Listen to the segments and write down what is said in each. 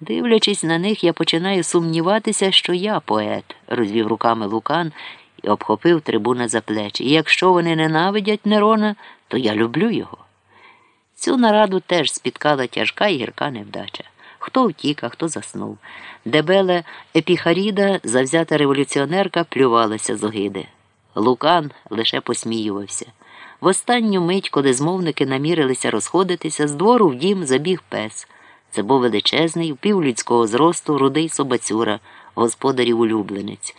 Дивлячись на них, я починаю сумніватися, що я поет, розвів руками Лукан і обхопив трибуна за плечі. І якщо вони ненавидять Нерона, то я люблю його. Цю нараду теж спіткала тяжка і гірка невдача. Хто втік, а хто заснув. Дебеле Епіхаріда, завзята революціонерка, плювалася з огиди. Лукан лише посміювався. В останню мить, коли змовники намірилися розходитися, з двору в дім забіг пес. Це був величезний, півлюдського зросту, рудий собацюра, господарів улюбленець.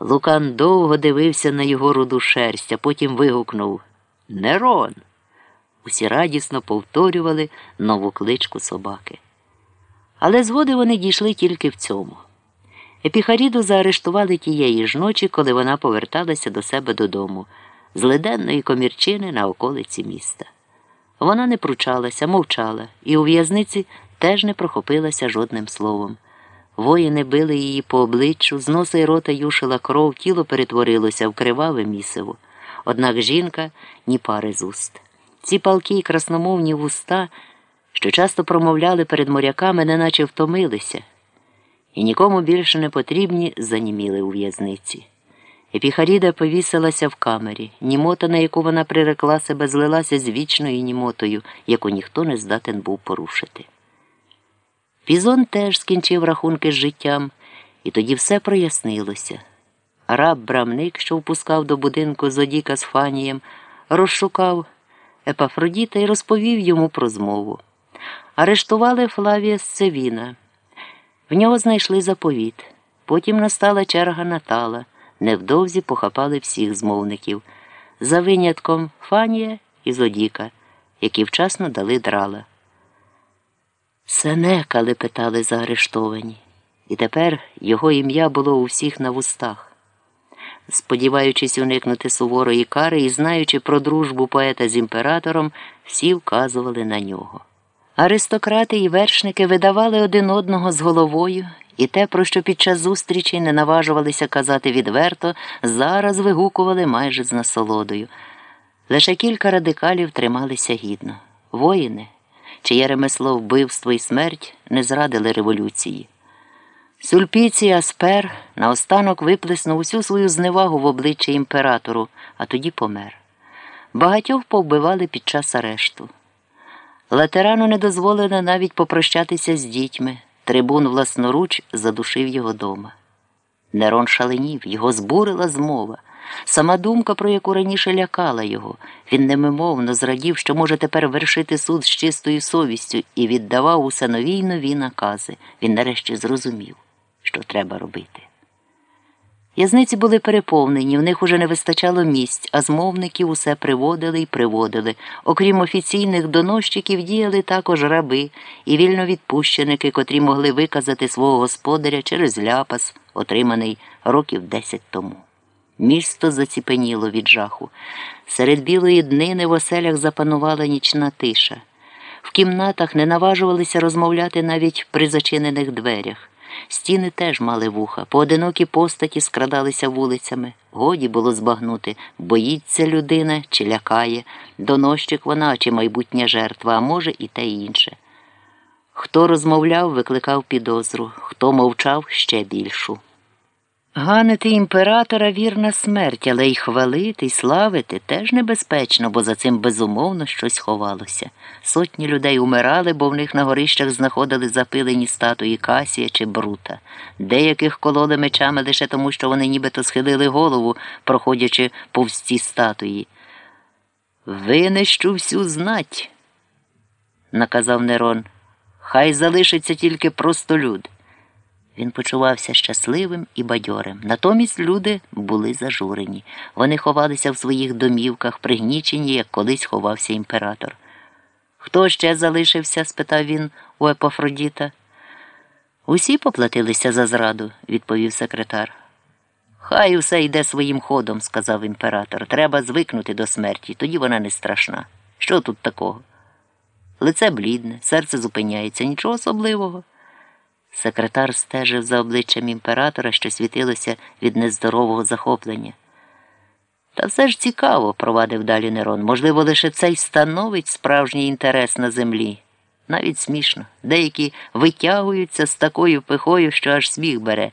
Лукан довго дивився на його руду шерсть, а потім вигукнув Нерон. Усі радісно повторювали нову кличку собаки. Але згоди вони дійшли тільки в цьому. Епіхаріду заарештували тієї ж ночі, коли вона поверталася до себе додому, з леденної комірчини на околиці міста. Вона не пручалася, мовчала, і у в'язниці теж не прохопилася жодним словом. Воїни били її по обличчю, з носа й рота юшила кров, тіло перетворилося в криваве місиво. Однак жінка ні пари з уст. Ці палки й красномовні вуста, що часто промовляли перед моряками, неначе втомилися, і нікому більше не потрібні, заніміли у в'язниці. Епіхаріда повісилася в камері, німота, на яку вона прирекла себе, злилася з вічною німотою, яку ніхто не здатен був порушити. Пізон теж скінчив рахунки з життям, і тоді все прояснилося. Раб брамник, що впускав до будинку Зодіка з Фанієм, розшукав Епафродіта і розповів йому про змову. Арештували Флавія Сцевіна. В нього знайшли заповіт. Потім настала черга Натала. Невдовзі похапали всіх змовників, за винятком Фанія і Зодіка, які вчасно дали драла. Сенека лепетали заарештовані, і тепер його ім'я було у всіх на вустах. Сподіваючись уникнути суворої кари і знаючи про дружбу поета з імператором, всі вказували на нього. Аристократи і вершники видавали один одного з головою, і те, про що під час зустрічі не наважувалися казати відверто, зараз вигукували майже з насолодою. Лише кілька радикалів трималися гідно. Воїни, чиє ремесло вбивство і смерть не зрадили революції. Сульпіцій Аспер наостанок виплеснув усю свою зневагу в обличчя імператору, а тоді помер. Багатьох повбивали під час арешту. Латерану не дозволено навіть попрощатися з дітьми. Трибун власноруч задушив його дома. Нерон шаленів, його збурила змова. Сама думка, про яку раніше лякала його, він немимовно зрадів, що може тепер вершити суд з чистою совістю і віддавав усе нові й нові накази. Він нарешті зрозумів, що треба робити. Язниці були переповнені, в них уже не вистачало місць, а змовників усе приводили і приводили. Окрім офіційних доносчиків, діяли також раби і вільновідпущеники, котрі могли виказати свого господаря через ляпас, отриманий років десять тому. Місто заціпеніло від жаху. Серед білої днини в оселях запанувала нічна тиша. В кімнатах не наважувалися розмовляти навіть при зачинених дверях. Стіни теж мали вуха, поодинокі постаті скрадалися вулицями. Годі було збагнути, боїться людина чи лякає, донощик вона чи майбутня жертва, а може, і те інше. Хто розмовляв, викликав підозру, хто мовчав ще більшу. Ганити імператора вірна смерть, але й хвалити, й славити теж небезпечно, бо за цим безумовно щось ховалося. Сотні людей умирали, бо в них на горищах знаходили запилені статуї Касія чи Брута. Деяких кололи мечами лише тому, що вони нібито схилили голову, проходячи повз ці статуї. Винищу всю знать, наказав Нерон. Хай залишиться тільки простолюд. Він почувався щасливим і бадьорим. Натомість люди були зажурені. Вони ховалися в своїх домівках, пригнічені, як колись ховався імператор. Хто ще залишився? спитав він у Епофродіта. Усі поплатилися за зраду, відповів секретар. Хай усе йде своїм ходом, сказав імператор. Треба звикнути до смерті, тоді вона не страшна. Що тут такого? Лице блідне, серце зупиняється, нічого особливого. Секретар стежив за обличчям імператора, що світилося від нездорового захоплення. Та все ж цікаво, провадив далі Нерон. Можливо, лише це й становить справжній інтерес на землі. Навіть смішно. Деякі витягуються з такою пихою, що аж сміх бере.